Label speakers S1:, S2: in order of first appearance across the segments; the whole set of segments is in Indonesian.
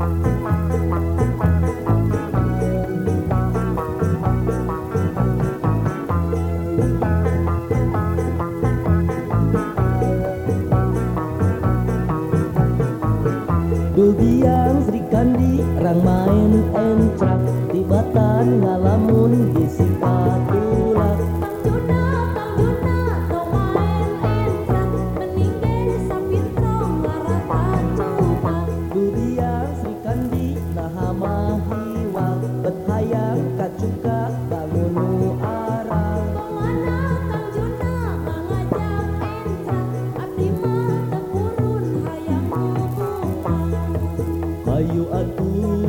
S1: Dugiang Sri Kandi rang main encrak tibatan ngalamun
S2: bisik Ayo aku.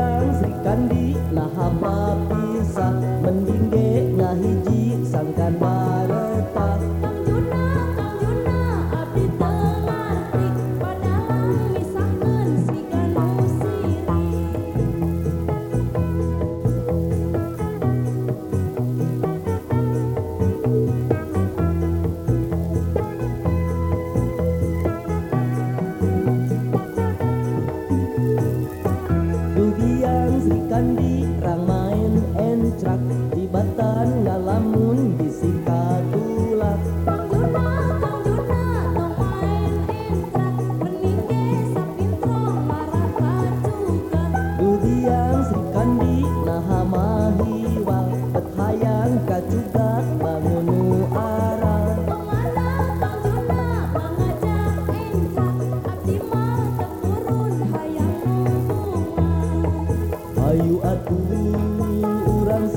S2: hayang
S1: Sri Kandi laha bab pisah mending ge ngahiji sangkan bareng. Orang main encrak di batan ngalamun di tulak. Dudiang Kandi Nahamahiwa. Petayang Bangun